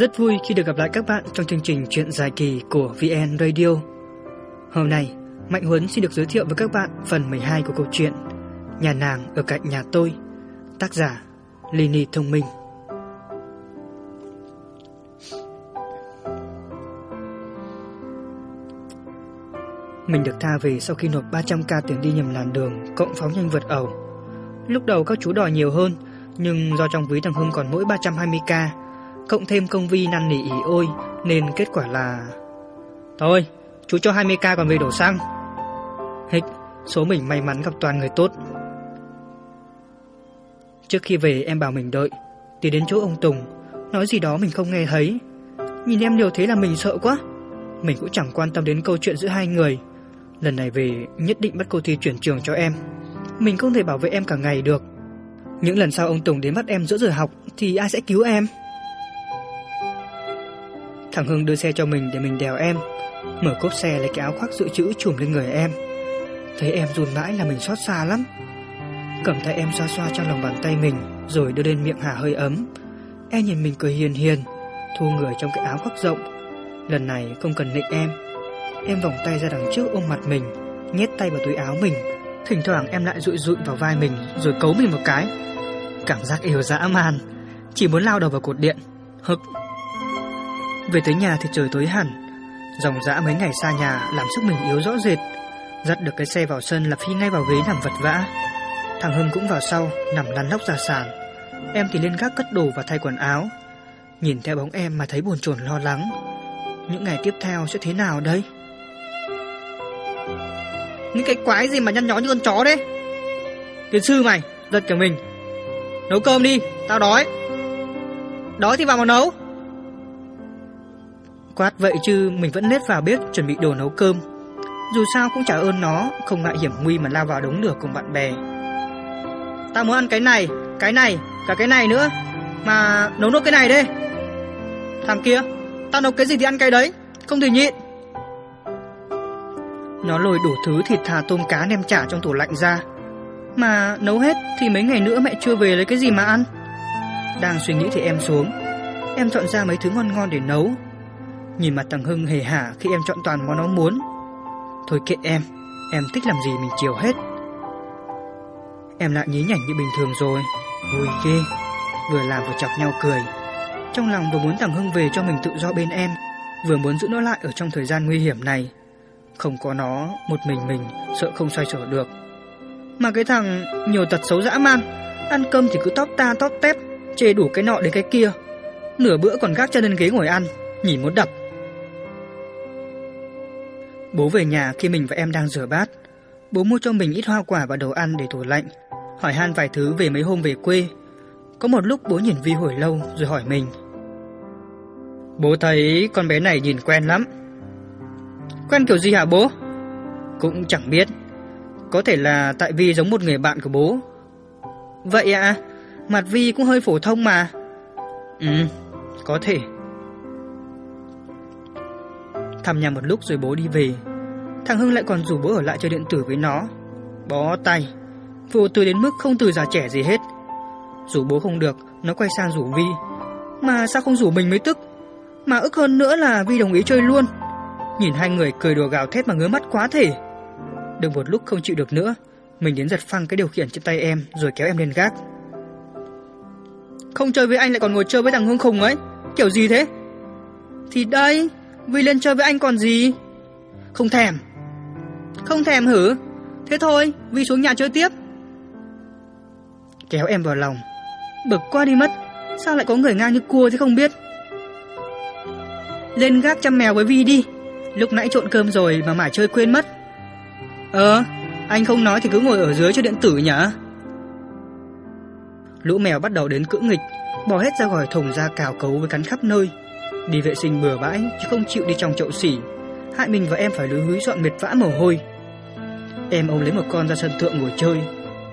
Rất vui khi được gặp lại các bạn trong chương trình Chuyện dài kỳ của VN Radio. Hôm nay, Mạnh Huấn xin được giới thiệu với các bạn phần 12 của câu chuyện Nhà nàng ở cạnh nhà tôi, tác giả Lini Thông Minh. Mình được tha về sau khi nộp 300k tiền đi nhầm làn đường cộng phóng nhanh vượt ẩu. Lúc đầu các chú đòi nhiều hơn, nhưng do trong ví thằng Hưng còn mỗi 320k, cộng thêm công vi năn nỉ ỉ ôi nên kết quả là Thôi, chú cho 20k còn về đổ xăng. Hịch, số mình may mắn gặp toàn người tốt. Trước khi về em bảo mình đợi, thì đến chỗ ông Tùng, nói gì đó mình không nghe thấy. Nhìn em điều thế là mình sợ quá. Mình cũng chẳng quan tâm đến câu chuyện giữa hai người. Lần này về nhất định bắt cô Thi chuyển trường cho em. Mình không thể bảo vệ em cả ngày được. Những lần sau ông Tùng đến bắt em giữa giờ học thì ai sẽ cứu em? Thằng Hưng đưa xe cho mình để mình đèo em. Mở cốp xe lấy cái áo khoác dự trữ trùm lên người em. Thấy em run mãi là mình xót xa lắm. Cầm tay em xoa xoa trong lòng bàn tay mình rồi đưa lên miệng hả hơi ấm. Em nhìn mình cười hiền hiền, thu người trong cái áo khoác rộng. Lần này không cần nịnh em. Em vòng tay ra đằng trước ôm mặt mình, nhét tay vào túi áo mình. Thỉnh thoảng em lại rụi rụi vào vai mình rồi cấu mình một cái. Cảm giác yêu dã man, chỉ muốn lao đầu vào cột điện. Hực. Về tới nhà thì trời tối hẳn. Dòng dã mấy ngày xa nhà làm sức mình yếu rõ rệt. Dắt được cái xe vào sân là phi ngay vào ghế nằm vật vã. Thằng Hưng cũng vào sau, nằm lăn lóc ra sàn. Em thì lên gác cất đồ và thay quần áo. Nhìn theo bóng em mà thấy buồn chồn lo lắng. Những ngày tiếp theo sẽ thế nào đây? Những cái quái gì mà nhăn nhó như con chó đấy? Tiến sư mày, giật cả mình. Nấu cơm đi, tao đói. Đói thì vào mà nấu. Quát vậy chứ mình vẫn nết vào bếp chuẩn bị đồ nấu cơm. Dù sao cũng trả ơn nó, không ngại hiểm nguy mà lao vào đống lửa cùng bạn bè. Tao muốn ăn cái này, cái này, cả cái này nữa. Mà nấu nốt cái này đi. Thằng kia, tao nấu cái gì thì ăn cái đấy, không thể nhịn. Nó lôi đủ thứ thịt thà tôm cá nem chả trong tủ lạnh ra. Mà nấu hết thì mấy ngày nữa mẹ chưa về lấy cái gì mà ăn. Đang suy nghĩ thì em xuống. Em chọn ra mấy thứ ngon ngon để nấu. Nhìn mặt thằng Hưng hề hả khi em chọn toàn món nó muốn. Thôi kệ em, em thích làm gì mình chiều hết. Em lại nhí nhảnh như bình thường rồi. Vui ghê. Vừa làm vừa chọc nhau cười. Trong lòng vừa muốn thằng Hưng về cho mình tự do bên em Vừa muốn giữ nó lại ở trong thời gian nguy hiểm này. Không có nó Một mình mình sợ không xoay sở được. Mà cái thằng nhiều tật xấu dã man Ăn cơm thì cứ tóp ta tóp tép Chê đủ cái nọ đến cái kia. Nửa bữa còn gác chân lên ghế ngồi ăn Nhìn muốn đập. Bố về nhà khi mình và em đang rửa bát Bố mua cho mình ít hoa quả và đồ ăn để tủ lạnh hỏi han vài thứ về mấy hôm về quê. Có một lúc bố nhìn Vi hồi lâu rồi hỏi mình. Bố thấy con bé này nhìn quen lắm. Quen kiểu gì hả bố? Cũng chẳng biết. Có thể là tại Vi giống một người bạn của bố. Vậy à, mặt Vi cũng hơi phổ thông mà. Ừ, có thể. Thăm nhà một lúc rồi bố đi về. Thằng Hưng lại còn rủ bố ở lại chơi điện tử với nó. Bó tay. Vô tư đến mức không từ già trẻ gì hết. Rủ bố không được, Nó quay sang rủ Vi. Mà sao không rủ mình mới tức? Mà ức hơn nữa là Vi đồng ý chơi luôn. Nhìn hai người cười đùa gào thét mà ngứa mắt quá thể. Được một lúc không chịu được nữa, Mình đến giật phăng cái điều khiển trên tay em Rồi kéo em lên gác. Không chơi với anh lại còn ngồi chơi với thằng Hương khùng ấy? Kiểu gì thế? Thì đây. Vi lên chơi với anh còn gì Không thèm Không thèm hử Thế thôi Vi xuống nhà chơi tiếp kéo em vào lòng. Bực quá đi mất, sao lại có người ngang như cua thế không biết. Lên gác chăm mèo với Vi đi, lúc nãy trộn cơm rồi mà mải chơi quên mất. Ờ, anh không nói thì cứ ngồi ở dưới cho điện tử nhỉ? Lũ mèo bắt đầu đến cưỡng nghịch, bỏ hết ra khỏi thùng ra cào cấu với cắn khắp nơi. Đi vệ sinh bừa bãi chứ không chịu đi trong chậu xỉ, hại mình và em phải lưới húi dọn mệt vã mồ hôi. Em ôm lấy một con ra sân thượng ngồi chơi,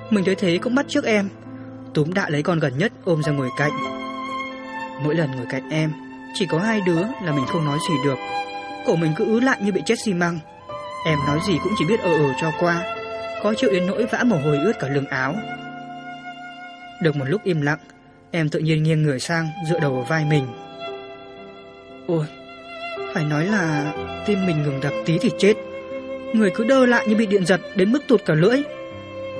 mình thấy thế cũng bắt trước em, túm đã lấy con gần nhất ôm ra ngồi cạnh. Mỗi lần ngồi cạnh em, chỉ có hai đứa là mình không nói gì được. Cổ mình cứ ứ lại như bị chết xi măng. Em nói gì cũng chỉ biết ờ ờ cho qua, có chịu đến nỗi vã mồ hôi ướt cả lưng áo. Được một lúc im lặng, em tự nhiên nghiêng người sang dựa đầu vào vai mình. Ôi, phải nói là tim mình ngừng đập tí thì chết. Người cứ đơ lại như bị điện giật đến mức tụt cả lưỡi.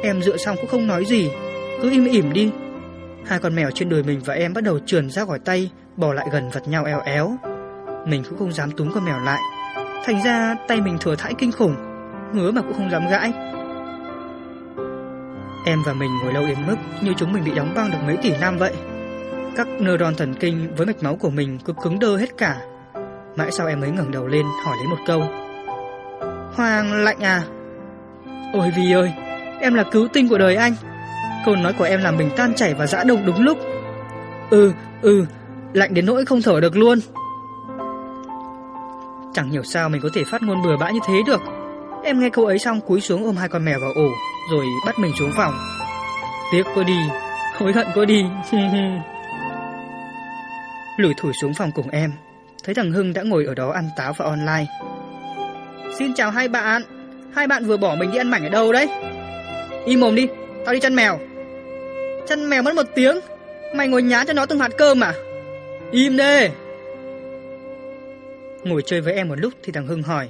Em dựa xong cũng không nói gì, cứ im ỉm đi. Hai con mèo trên đùi mình và em bắt đầu trườn ra khỏi tay, bỏ lại gần vật nhau éo éo. Mình cũng không dám túm con mèo lại. Thành ra tay mình thừa thãi kinh khủng, ngứa mà cũng không dám gãi. Em và mình ngồi lâu đến mức như chúng mình bị đóng băng được mấy tỷ năm vậy. Các neuron thần kinh với mạch máu của mình cứ cứng đơ hết cả. Mãi sau em mới ngẩng đầu lên hỏi lấy một câu. Hoàng lạnh à? Ôi vì ơi, em là cứu tinh của đời anh. Câu nói của em làm mình tan chảy và dã đông đúng lúc. Ừ, ừ, lạnh đến nỗi không thở được luôn. Chẳng hiểu sao mình có thể phát ngôn bừa bãi như thế được. Em nghe câu ấy xong cúi xuống ôm hai con mèo vào ổ, rồi bắt mình xuống phòng. Tiếc quá đi, hối hận quá đi. Lủi thủi xuống phòng cùng em, thấy thằng Hưng đã ngồi ở đó ăn táo và online. Xin chào hai bạn, hai bạn vừa bỏ mình đi ăn mảnh ở đâu đấy? Im mồm đi, tao đi chăn mèo. Chăn mèo mất một tiếng, mày ngồi nhá cho nó từng hạt cơm à? Im đi. Ngồi chơi với em một lúc thì thằng Hưng hỏi.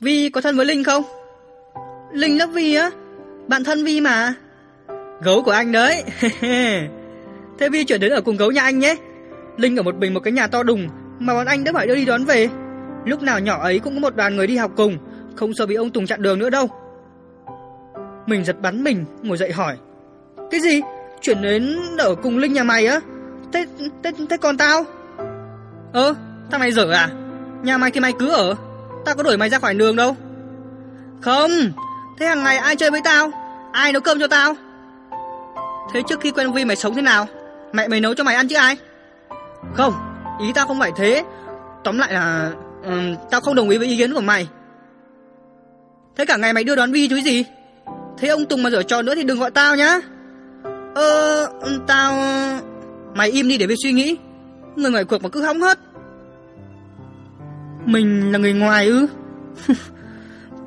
Vi có thân với Linh không? Linh lớp Vi á? Bạn thân Vi mà. Gấu của anh đấy. Thế Vi chuyển đến ở cùng gấu nhà anh nhé. Linh ở một mình một cái nhà to đùng mà bọn anh đã phải đưa đi đón về. Lúc nào nhỏ ấy cũng có một đoàn người đi học cùng, không sợ bị ông Tùng chặn đường nữa đâu. Mình giật bắn mình, ngồi dậy hỏi. Cái gì? Chuyển đến ở cùng Linh nhà mày á? Thế, thế, thế còn tao? Ơ, thằng này dở à? Nhà mày thì mày cứ ở, tao có đuổi mày ra khỏi đường đâu. Không, thế hàng ngày ai chơi với tao? Ai nấu cơm cho tao? Thế trước khi quen Vi mày sống thế nào? Mẹ mày nấu cho mày ăn chứ ai? Không, ý tao không phải thế. Tóm lại là um, tao không đồng ý với ý kiến của mày. Thế cả ngày mày đưa đón Vi chứ gì? Thế ông Tùng mà giở trò nữa thì đừng gọi tao nhá. Ờ, tao... Mày im đi để Vi suy nghĩ. Người ngoài cuộc mà cứ hóng hớt. Mình là người ngoài ư?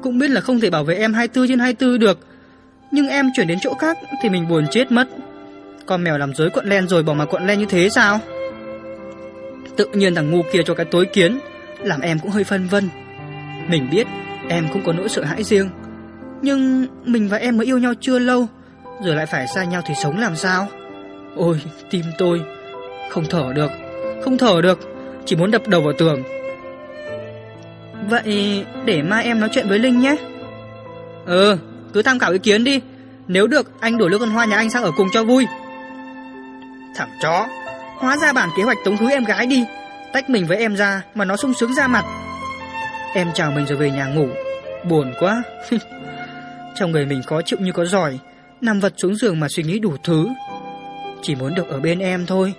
Cũng biết là không thể bảo vệ em 24 trên 24 được. Nhưng em chuyển đến chỗ khác thì mình buồn chết mất. Con mèo làm rối cuộn len rồi bỏ mà cuộn len như thế sao? Tự nhiên thằng ngu kia cho cái tối kiến, làm em cũng hơi phân vân. Mình biết em cũng có nỗi sợ hãi riêng, nhưng mình và em mới yêu nhau chưa lâu, rồi lại phải xa nhau thì sống làm sao? Ôi, tim tôi không thở được, không thở được, chỉ muốn đập đầu vào tường. Vậy để mai em nói chuyện với Linh nhé. Ừ, cứ tham khảo ý kiến đi. Nếu được, anh đổi Lưu con hoa nhà anh sang ở cùng cho vui. Thằng chó, hóa ra bản kế hoạch tống khứ em gái đi. Tách mình với em ra mà nó sung sướng ra mặt. Em chào mình rồi về nhà ngủ. Buồn quá. Trong người mình khó chịu như có giỏi, nằm vật xuống giường mà suy nghĩ đủ thứ. Chỉ muốn được ở bên em thôi.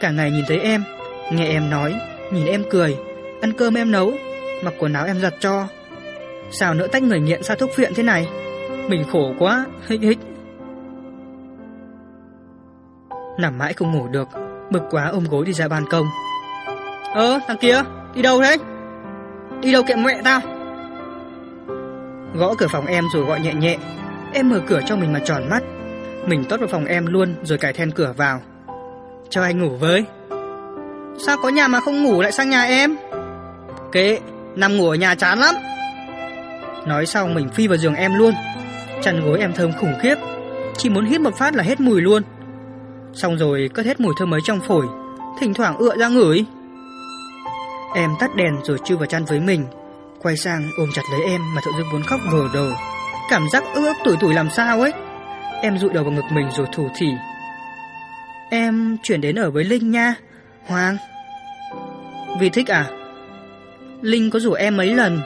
Cả ngày nhìn thấy em, nghe em nói, nhìn em cười, ăn cơm em nấu, mặc quần áo em giặt cho. Sao nữa tách người nghiện xa thuốc viện thế này? Mình khổ quá, hích hích. Nằm mãi không ngủ được, bực quá ôm gối đi ra ban công. Ơ, thằng kia, đi đâu thế? Đi đâu kệ mẹ tao? Gõ cửa phòng em rồi gọi nhẹ nhẹ. Em mở cửa cho mình mà tròn mắt. Mình tót vào phòng em luôn rồi cài then cửa vào. Cho anh ngủ với. Sao có nhà mà không ngủ lại sang nhà em? Kệ, nằm ngủ ở nhà chán lắm. Nói xong mình phi vào giường em luôn. Chăn gối em thơm khủng khiếp, chỉ muốn hít một phát là hết mùi luôn. Xong rồi cất hết mùi thơm mới trong phổi, thỉnh thoảng ựa ra ngửi. Em tắt đèn rồi chui vào chăn với mình, quay sang ôm chặt lấy em mà thợ dưng muốn khóc vờ đầu. Cảm giác ước tuổi tuổi làm sao ấy. Em rụi đầu vào ngực mình rồi thủ thỉ. Em chuyển đến ở với Linh nha, Hoàng. Vì thích à? Linh có rủ em mấy lần,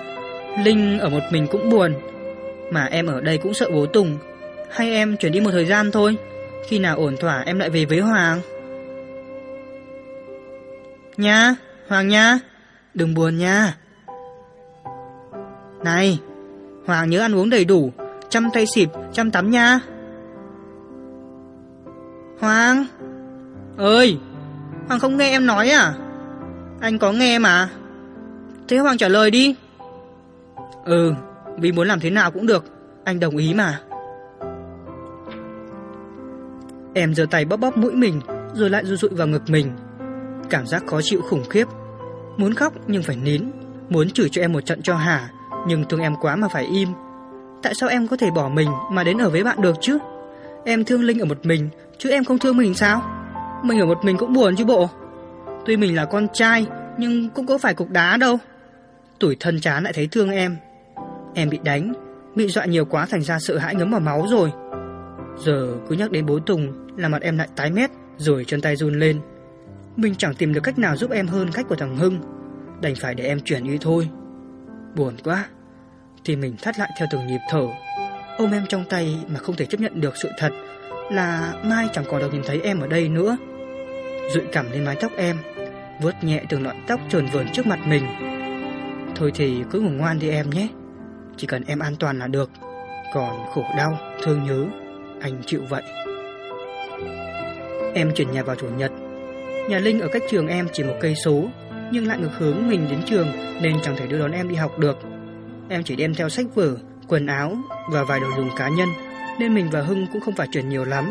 Linh ở một mình cũng buồn, mà em ở đây cũng sợ bố Tùng. Hay em chuyển đi một thời gian thôi, khi nào ổn thỏa em lại về với Hoàng. Nha, Hoàng nha, đừng buồn nha. Này, Hoàng nhớ ăn uống đầy đủ, chăm tay xịp, chăm tắm nha. Hoàng ơi, Hoàng không nghe em nói à? Anh có nghe mà. Thế Hoàng trả lời đi. Ừ, vì muốn làm thế nào cũng được, anh đồng ý mà. Em giơ tay bóp bóp mũi mình, rồi lại rụi rụi vào ngực mình. Cảm giác khó chịu khủng khiếp, Muốn khóc nhưng phải nín, muốn chửi cho em một trận cho hả, nhưng thương em quá mà phải im. Tại sao em có thể bỏ mình mà đến ở với bạn được chứ? Em thương Linh ở một mình, chứ em không thương mình sao? Mình ở một mình cũng buồn chứ bộ. Tuy mình là con trai, nhưng cũng có phải cục đá đâu. Tuổi thân chán lại thấy thương em. Em bị đánh, bị dọa nhiều quá thành ra sợ hãi ngấm vào máu rồi. Giờ cứ nhắc đến bố Tùng là mặt em lại tái mét, rồi chân tay run lên. Mình chẳng tìm được cách nào giúp em hơn cách của thằng Hưng, đành phải để em chuyển ý thôi. Buồn quá. Thì mình thắt lại theo từng nhịp thở, ôm em trong tay mà không thể chấp nhận được sự thật là mai chẳng còn được nhìn thấy em ở đây nữa. Dụi cảm lên mái tóc em, vuốt nhẹ từng lọn tóc trồn vườn trước mặt mình. Thôi thì cứ ngủ ngoan đi em nhé. Chỉ cần em an toàn là được. Còn khổ đau, thương nhớ, anh chịu vậy. Em chuyển nhà vào chủ nhật. Nhà Linh ở cách trường em chỉ một cây số, nhưng lại ngược hướng mình đến trường nên chẳng thể đưa đón em đi học được. Em chỉ đem theo sách vở, quần áo và vài đồ dùng cá nhân, nên mình và Hưng cũng không phải chuyển nhiều lắm.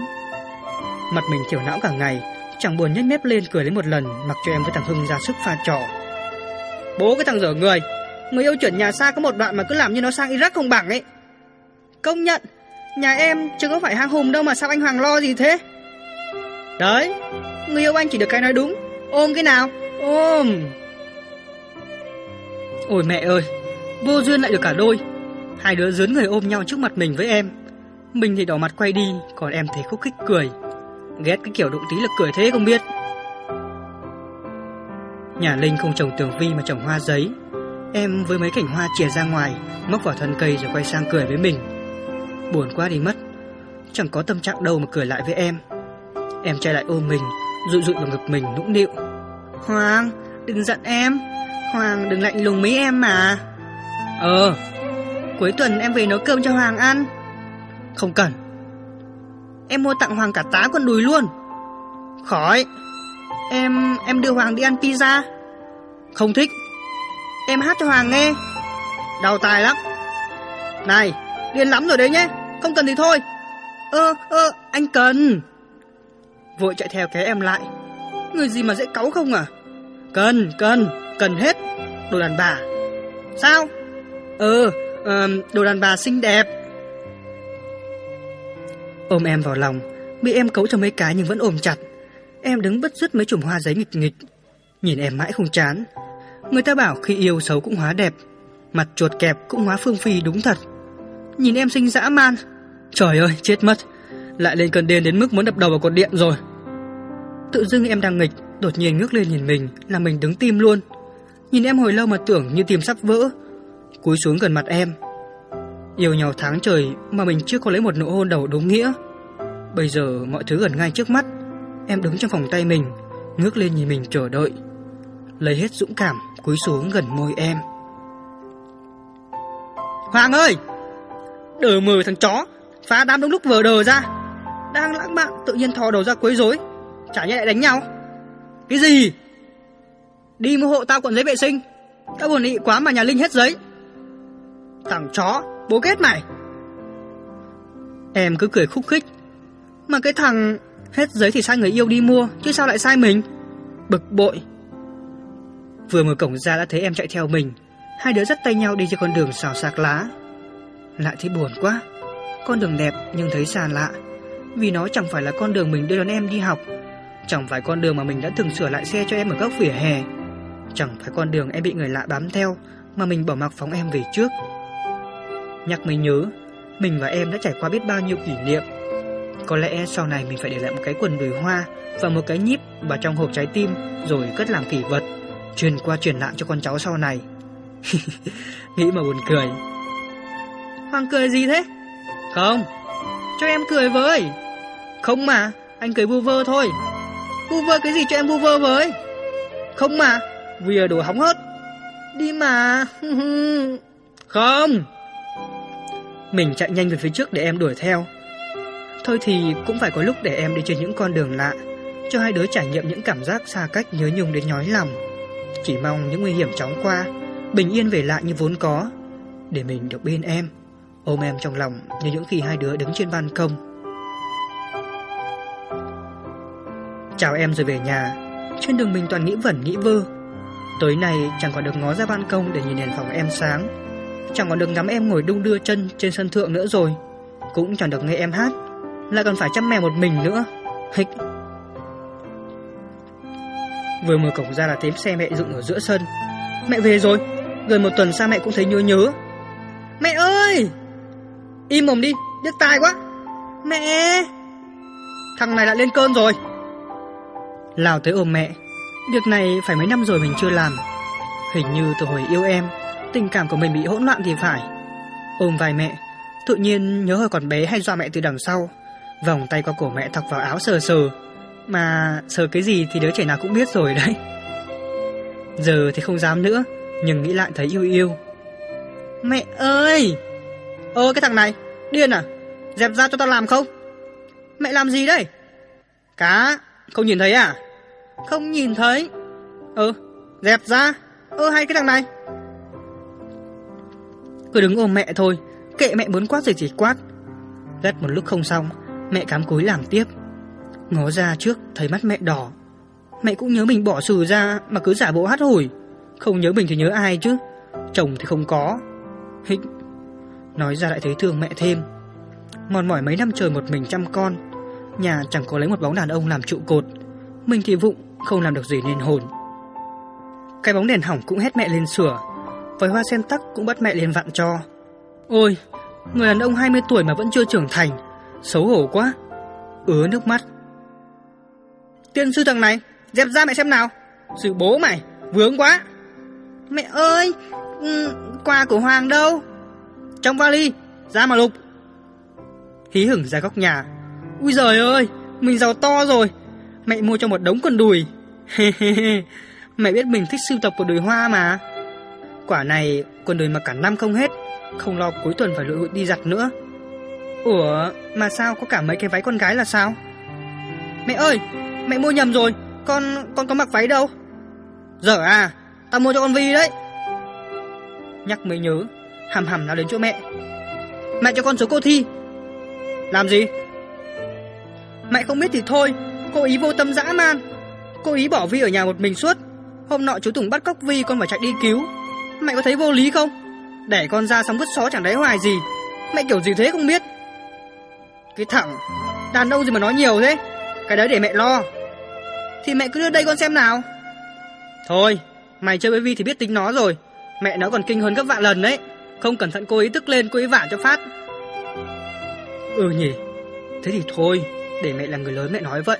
Mặt mình thiểu não cả ngày, chẳng buồn nhếch mép lên cười lấy một lần, mặc cho em với thằng Hưng ra sức pha trò. Bố cái thằng dở người, người yêu chuyển nhà xa có một đoạn mà cứ làm như nó sang Iraq không bằng ấy. Công nhận, nhà em chưa có phải hang hùng đâu mà sao anh Hoàng lo gì thế? Đấy, người yêu anh chỉ được cái nói đúng, ôm cái nào, ôm. Ôi mẹ ơi, vô duyên lại được cả đôi. Hai đứa dướn người ôm nhau trước mặt mình với em. Mình thì đỏ mặt quay đi, còn em thấy khúc khích cười. Ghét cái kiểu đụng tí là cười thế không biết. Nhà Linh không trồng tường vi mà trồng hoa giấy. Em với mấy cảnh hoa chìa ra ngoài, móc vào thân cây rồi quay sang cười với mình. Buồn quá đi mất. Chẳng có tâm trạng đâu mà cười lại với em. Em trai lại ôm mình, dụi dụi vào ngực mình nũng nịu. Hoàng, đừng giận em. Hoàng đừng lạnh lùng mấy em mà. Ờ, cuối tuần em về nấu cơm cho Hoàng ăn. Không cần. Em mua tặng Hoàng cả tá con đùi luôn. Khỏi. Em em đưa Hoàng đi ăn pizza. Không thích. Em hát cho Hoàng nghe. Đau tai lắm. Này, điên lắm rồi đấy nhé. Không cần thì thôi. Ơ ơ, anh cần. Vội chạy theo kéo em lại. Người gì mà dễ cáu không à? Cần, cần, cần hết. Đồ đàn bà. Sao? Ừ, đồ đàn bà xinh đẹp. Ôm em vào lòng, bị em cấu cho mấy cái nhưng vẫn ôm chặt. Em đứng bất dứt mấy chùm hoa giấy nghịch nghịch. Nhìn em mãi không chán. Người ta bảo khi yêu xấu cũng hóa đẹp, mặt chuột kẹp cũng hóa phương phi đúng thật. Nhìn em xinh dã man. Trời ơi, chết mất. Lại lên cơn điên đến mức muốn đập đầu vào cột điện rồi. Tự dưng em đang nghịch, đột nhiên ngước lên nhìn mình, là mình đứng tim luôn. Nhìn em hồi lâu mà tưởng như tim sắp vỡ. Cúi xuống gần mặt em. Yêu nhau tháng trời mà mình chưa có lấy một nụ hôn đầu đúng nghĩa. Bây giờ mọi thứ gần ngay trước mắt. Em đứng trong phòng tay mình, ngước lên nhìn mình chờ đợi. Lấy hết dũng cảm, cúi xuống gần môi em. Hoàng ơi! Đờ mờ thằng chó, phá đám đúng lúc vờ đờ ra. Đang lãng mạn tự nhiên thò đầu ra quấy rối, chả nhẽ lại đánh nhau. Cái gì? Đi mua hộ tao cuộn giấy vệ sinh. Tao buồn ị quá mà nhà Linh hết giấy. Thằng chó, bố kết mày. Em cứ cười khúc khích. Mà cái thằng hết giấy thì sai người yêu đi mua, chứ sao lại sai mình? Bực bội. Vừa mở cổng ra đã thấy em chạy theo mình. Hai đứa dắt tay nhau đi trên con đường xào sạc lá. Lại thấy buồn quá. Con đường đẹp nhưng thấy xa lạ. Vì nó chẳng phải là con đường mình đưa đón em đi học. Chẳng phải con đường mà mình đã từng sửa lại xe cho em ở góc vỉa hè. Chẳng phải con đường em bị người lạ bám theo mà mình bỏ mặc phóng em về trước. Nhắc mới nhớ, mình và em đã trải qua biết bao nhiêu kỷ niệm. Có lẽ sau này mình phải để lại một cái quần đùi hoa và một cái nhíp vào trong hộp trái tim rồi cất làm kỷ vật, truyền qua truyền lại cho con cháu sau này. Nghĩ mà buồn cười. Hoàng cười gì thế? Không, cho em cười với. Không mà, anh cười vu vơ thôi. Vu vơ cái gì cho em vu vơ với? Không mà, vì ở đồ hóng hớt. Đi mà. Không. Mình chạy nhanh về phía trước để em đuổi theo. Thôi thì cũng phải có lúc để em đi trên những con đường lạ, cho hai đứa trải nghiệm những cảm giác xa cách nhớ nhung đến nhói lòng. Chỉ mong những nguy hiểm chóng qua, bình yên về lại như vốn có, để mình được bên em, ôm em trong lòng như những khi hai đứa đứng trên ban công. Chào em rồi về nhà, trên đường mình toàn nghĩ vẩn nghĩ vơ. Tối nay chẳng còn được ngó ra ban công để nhìn đèn phòng em sáng. Chẳng còn được ngắm em ngồi đung đưa chân trên sân thượng nữa rồi. Cũng chẳng được nghe em hát. Lại còn phải chăm mèo một mình nữa. Hịch. Vừa mở cổng ra là tiếng xe mẹ dựng ở giữa sân. Mẹ về rồi. Gần một tuần xa mẹ cũng thấy nhớ nhớ. Mẹ ơi! Im mồm đi, điếc tai quá. Mẹ! Thằng này lại lên cơn rồi. Lào tới ôm mẹ. Việc này phải mấy năm rồi mình chưa làm. Hình như từ hồi yêu em Tình cảm của mình bị hỗn loạn thì phải. Ôm vai mẹ Tự nhiên nhớ hồi còn bé hay dọa mẹ từ đằng sau. Vòng tay qua cổ mẹ thọc vào áo sờ sờ. Mà sờ cái gì thì đứa trẻ nào cũng biết rồi đấy. Giờ thì không dám nữa Nhưng nghĩ lại thấy yêu yêu. Mẹ ơi! Ơ, cái thằng này, Điên à? Dẹp ra cho tao làm không? Mẹ làm gì đây? Cá, Không nhìn thấy à? Không nhìn thấy. Ừ Dẹp ra. Ơ, hay cái thằng này. Cứ đứng ôm mẹ thôi. Kệ mẹ muốn quát gì thì quát. Gắt một lúc không xong, Mẹ cám cúi làm tiếp. Ngó ra trước, thấy mắt mẹ đỏ. Mẹ cũng nhớ mình bỏ xử ra Mà cứ giả bộ hát hủi. Không nhớ mình thì nhớ ai chứ? Chồng thì không có. Hích Nói ra lại thấy thương mẹ thêm. Mòn mỏi mấy năm trời một mình chăm con, Nhà chẳng có lấy một bóng đàn ông làm trụ cột. Mình thì vụng, Không làm được gì nên hồn. Cái bóng đèn hỏng cũng hét mẹ lên sửa, Vòi hoa sen tắc cũng bắt mẹ lên vặn cho. Ôi, Người đàn ông 20 tuổi mà vẫn chưa trưởng thành, Xấu hổ quá, Ứa nước mắt. Tiên sư thằng này, Dẹp ra mẹ xem nào. Sự bố mày, Vướng quá. Mẹ ơi ừ, Quà của Hoàng đâu? Trong vali, Ra mà lục. Hí hửng ra góc nhà. Ui giời ơi, Mình giàu to rồi. Mẹ mua cho một đống quần đùi. Mẹ biết mình thích sưu tập của đùi hoa mà. Quả này quần đùi mà cả năm không hết, Không lo cuối tuần phải lội hụi đi giặt nữa. Ủa, mà sao có cả mấy cái váy con gái là sao? Mẹ ơi, Mẹ mua nhầm rồi. Con con có mặc váy đâu? Dở à Tao mua cho con Vi đấy. Nhắc mới nhớ. Hầm hầm nào đến chỗ mẹ. Mẹ cho con số cô thi. Làm gì? Mẹ không biết thì thôi, Cô ý vô tâm dã man. Cô ý bỏ Vi ở nhà một mình suốt. Hôm nọ chú Tùng bắt cóc Vi, con phải chạy đi cứu. Mẹ có thấy vô lý không? Để con ra sóng vứt xó chẳng đáy hoài gì. Mẹ kiểu gì thế không biết. Cái thằng, Đàn ông gì mà nói nhiều thế? Cái đấy để mẹ lo. Thì mẹ cứ đưa đây con xem nào. Thôi, Mày chơi với Vi thì biết tính nó rồi. Mẹ nó còn kinh hơn gấp vạn lần đấy. Không cẩn thận, cô ấy tức lên, cô ấy vả cho phát. Ừ nhỉ, Thế thì thôi, Để mẹ là người lớn mẹ nói vậy.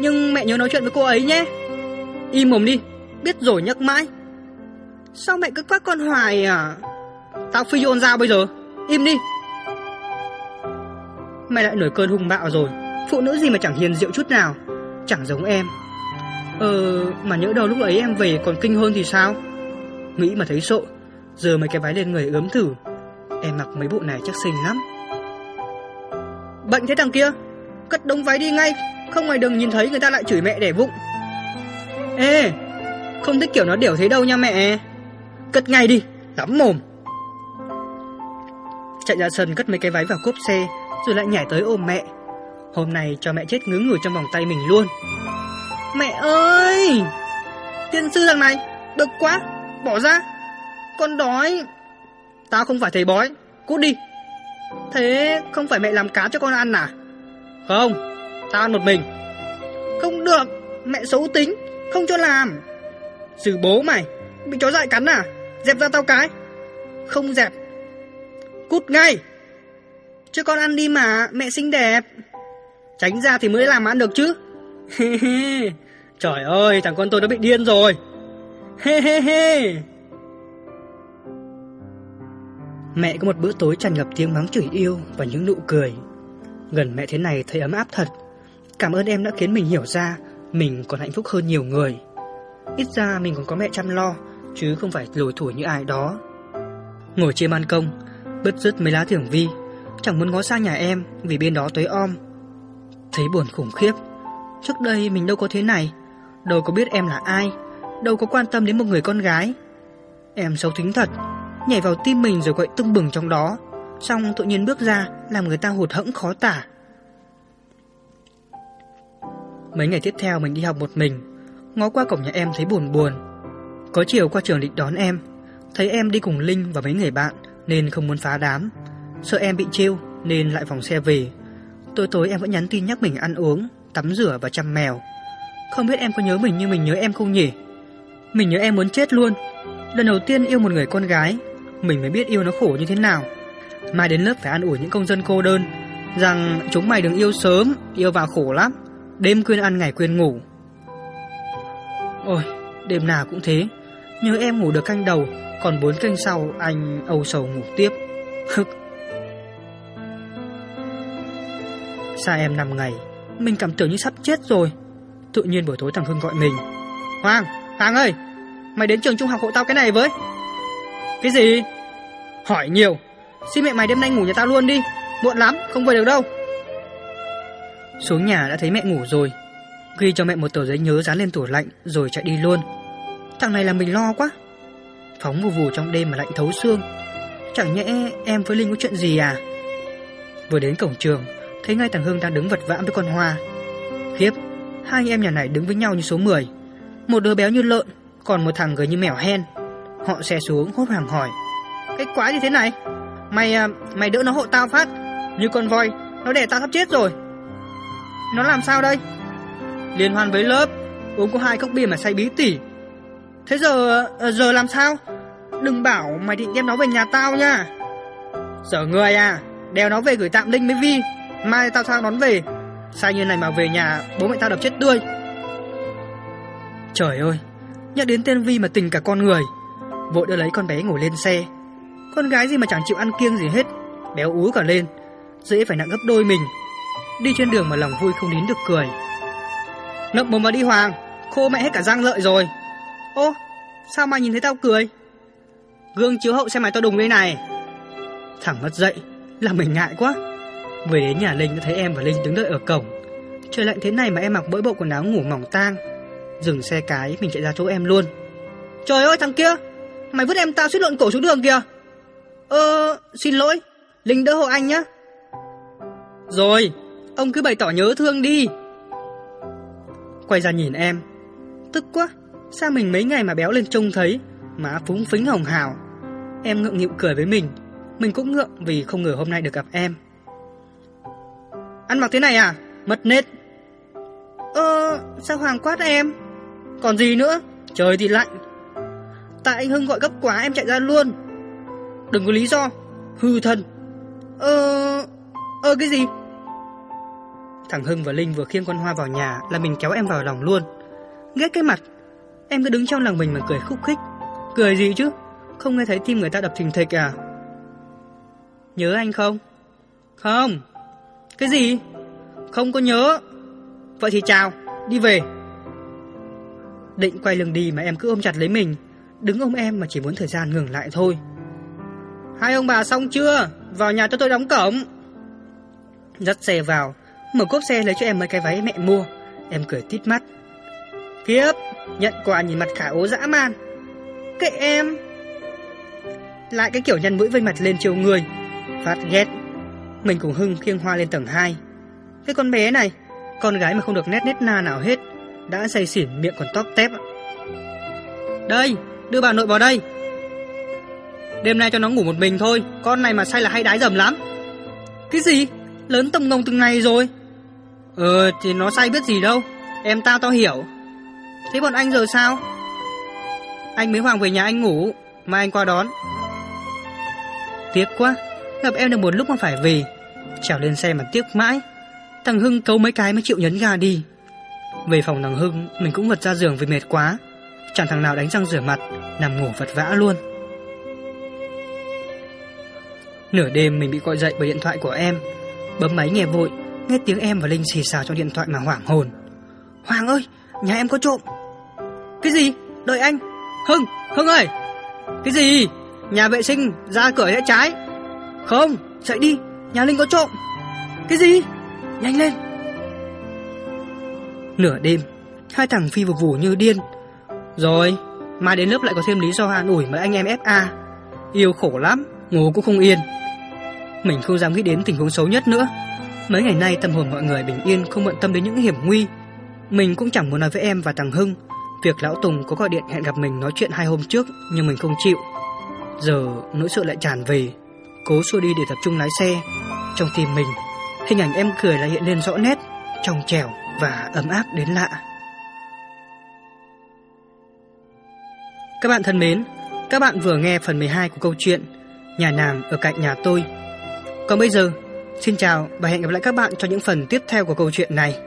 Nhưng mẹ nhớ nói chuyện với cô ấy nhé. Im mồm đi, Biết rồi nhắc mãi. Sao mẹ cứ quát con hoài à? Tao phi ôn dao bây giờ. Im đi. Mẹ lại nổi cơn hung bạo rồi. Phụ nữ gì mà chẳng hiền diệu chút nào. Chẳng giống em. Ờ mà nhỡ đâu lúc ấy em về còn kinh hơn thì sao? Nghĩ mà thấy sợ. Giờ mấy cái váy lên người ướm thử. Em mặc mấy bộ này chắc xinh lắm. Bệnh thế thằng kia, Cất đống váy đi ngay. Không ngoài đường nhìn thấy người ta lại chửi mẹ để vụng. Ê, Không thích kiểu nó điểu thế đâu nha mẹ. Cất ngay đi, Lắm mồm. Chạy ra sân cất mấy cái váy vào cốp xe, Rồi lại nhảy tới ôm mẹ. Hôm nay cho mẹ chết ngứa người trong vòng tay mình luôn. Mẹ ơi! Tiên sư thằng này Được quá, Bỏ ra. Con đói. Tao không phải thầy bói. Cút đi. Thế không phải mẹ làm cá cho con ăn à? Không Tao ăn một mình. Không được, Mẹ xấu tính, Không cho làm. Xử bố mày, Bị chó dại cắn à? Dẹp ra tao cái. Không dẹp. Cút ngay. Cho con ăn đi mà, Mẹ xinh đẹp. Tránh ra thì mới làm ăn được chứ. Trời ơi, thằng con tôi đã bị điên rồi. He he he. Mẹ có một bữa tối tràn ngập tiếng mắng chửi yêu Và những nụ cười. Gần mẹ thế này thấy ấm áp thật. Cảm ơn em đã khiến mình hiểu ra Mình còn hạnh phúc hơn nhiều người. Ít ra mình còn có mẹ chăm lo, Chứ không phải lủi thủi như ai đó. Ngồi trên ban công Bứt rứt mấy lá thưởng vi, Chẳng muốn ngó sang nhà em Vì bên đó tối om. Thấy buồn khủng khiếp, Trước đây mình đâu có thế này, Đâu có biết em là ai, Đâu có quan tâm đến một người con gái. Em xấu tính thật. Nhảy vào tim mình rồi gọi tưng bừng trong đó Xong tự nhiên bước ra Làm người ta hụt hẫng khó tả Mấy ngày tiếp theo mình đi học một mình Ngó qua cổng nhà em thấy buồn buồn Có chiều qua trường định đón em, thấy em đi cùng Linh và mấy người bạn nên không muốn phá đám. Sợ em bị trêu nên lại vòng xe về. Tối tối em vẫn nhắn tin nhắc mình ăn uống, tắm rửa và chăm mèo. Không biết em có nhớ mình như mình nhớ em không nhỉ? Mình nhớ em muốn chết luôn. Lần đầu tiên yêu một người con gái, mình mới biết yêu nó khổ như thế nào. Mai đến lớp phải ăn ủi những công dân cô đơn rằng chúng mày đừng yêu sớm, yêu vào khổ lắm. Đêm quên ăn ngày quên ngủ. Ôi, đêm nào cũng thế. Nhớ em ngủ được canh đầu, còn bốn canh sau anh âu sầu ngủ tiếp. Xa em 5 ngày, mình cảm tưởng như sắp chết rồi. Tự nhiên buổi tối thằng Hưng gọi mình. Hoàng, Hoàng ơi, mày đến trường trung học hộ tao cái này với. Cái gì? Hỏi nhiều. Xin mẹ mày đêm nay ngủ nhà tao luôn đi. Muộn lắm, không về được đâu. Xuống nhà đã thấy mẹ ngủ rồi. Ghi cho mẹ một tờ giấy nhớ dán lên tủ lạnh rồi chạy đi luôn. Thằng này là mình lo quá. Phóng vù vù trong đêm mà lạnh thấu xương. Chẳng nhẽ em với Linh có chuyện gì à? Vừa đến cổng trường, thấy ngay thằng Hưng đang đứng vật vã với con Hoa. Khiếp, hai anh em nhà này đứng với nhau như số 10. Một đứa béo như lợn, còn một thằng gầy như mèo hen. Họ xe xuống hốt hoảng hỏi. Cái quái gì thế này? Mày à, mày đỡ nó hộ tao phát. Như con voi, nó đẻ tao sắp chết rồi. Nó làm sao đây? Liên hoan với lớp, uống có hai cốc bia mà say bí tỉ. Thế giờ à, giờ làm sao? Đừng bảo mày định đem nó về nhà tao nha. Sở người à, đeo nó về gửi tạm Linh với Vi. Mai tao sang đón về. Sai như này mà về nhà bố mẹ tao đập chết tươi. Trời ơi, nhắc đến tên Vi mà tình cả con người. Vội đưa lấy con bé ngồi lên xe. Con gái gì mà chẳng chịu ăn kiêng gì hết, béo ú cả lên, dễ phải nặng gấp đôi mình. Đi trên đường mà lòng vui không nín được cười. Ngậm mồm mà đi Hoàng, khô mẹ hết cả răng lợi rồi. Ô, sao mà nhìn thấy tao cười? Gương chiếu hậu xe máy tao đùng đây này. Thẳng mất dậy, làm mình ngại quá. Về đến nhà Linh thấy em và Linh đứng đợi ở cổng. Trời lạnh thế này mà em mặc mỗi bộ quần áo ngủ mỏng tang. Dừng xe cái mình chạy ra chỗ em luôn. Trời ơi thằng kia, mày vứt em tao suýt lộn cổ xuống đường kìa. Ơ, xin lỗi, Linh đỡ hộ anh nhá. Rồi, ông cứ bày tỏ nhớ thương đi. Quay ra nhìn em, tức quá, sao mình mấy ngày mà béo lên trông thấy, má phúng phính hồng hào. Em ngượng nghịu cười với mình, mình cũng ngượng vì không ngờ hôm nay được gặp em. Ăn mặc thế này à? Mất nết. Ơ, sao Hoàng quát em? Còn gì nữa? Trời thì lạnh. Tại anh Hưng gọi gấp quá em chạy ra luôn. Đừng có lý do. Hư thân. Ơ... Ơ cái gì? Thằng Hưng và Linh vừa khiêng con Hoa vào nhà là mình kéo em vào lòng luôn. Ghét cái mặt. Em cứ đứng trong lòng mình mà cười khúc khích. Cười gì chứ? Không nghe thấy tim người ta đập thình thịch à? Nhớ anh không? Không. Cái gì? Không có nhớ. Vậy thì chào, đi về. Định quay lưng đi mà em cứ ôm chặt lấy mình, đứng ôm em mà chỉ muốn thời gian ngừng lại thôi. Hai ông bà xong chưa? Vào nhà cho tôi đóng cổng. Dắt xe vào, mở cốp xe lấy cho em mấy cái váy mẹ mua. Em cười tít mắt. Kiếp, nhận quà nhìn mặt khả ố dã man. Kệ em. Lại cái kiểu nhăn mũi vây mặt lên chiều người. Phát ghét. Mình cùng Hưng khiêng hoa lên tầng 2. Cái con bé này, con gái mà không được nét nét na nào hết, đã say xỉn miệng còn tóp tép. Đây, đưa bà nội vào đây. Đêm nay cho nó ngủ một mình thôi, con này mà say là hay đái dầm lắm. Cái gì? Lớn tầm ngông từng ngày rồi. Ờ, thì nó say biết gì đâu, em tao tao hiểu. Thế bọn anh giờ sao? Anh mới Hoàng về nhà anh ngủ, mà anh qua đón. Tiếc quá, gặp em được một lúc mà phải về. Trèo lên xe mà tiếc mãi. Thằng Hưng cấu mấy cái mới chịu nhấn ga đi. Về phòng thằng Hưng, mình cũng vật ra giường vì mệt quá. Chẳng thằng nào đánh răng rửa mặt, nằm ngủ vật vã luôn. Nửa đêm mình bị gọi dậy bởi điện thoại của em. Bấm máy nghe vội, nghe tiếng em và Linh xì xào trong điện thoại mà hoảng hồn. Hoàng ơi, nhà em có trộm. Cái gì? Đợi anh. Hưng, Hưng ơi. Cái gì? Nhà vệ sinh ra cửa rẽ trái. Không, dậy đi, nhà Linh có trộm. Cái gì? Nhanh lên. Nửa đêm, hai thằng phi vù vù như điên. Rồi, mai đến lớp lại có thêm lý do an ủi mấy anh em FA. Yêu khổ lắm, ngủ cũng không yên. Mình không dám nghĩ đến tình huống xấu nhất nữa. Mấy ngày nay tâm hồn mọi người bình yên không bận tâm đến những hiểm nguy. Mình cũng chẳng muốn nói với em và thằng Hưng, Việc lão Tùng có gọi điện hẹn gặp mình nói chuyện hai hôm trước nhưng mình không chịu. Giờ nỗi sợ lại tràn về, cố xua đi để tập trung lái xe. Trong tim mình, hình ảnh em cười lại hiện lên rõ nét, trong trẻo và ấm áp đến lạ. Các bạn thân mến, các bạn vừa nghe phần 12 của câu chuyện Nhà nàng ở cạnh nhà tôi. Còn bây giờ, xin chào và hẹn gặp lại các bạn cho những phần tiếp theo của câu chuyện này.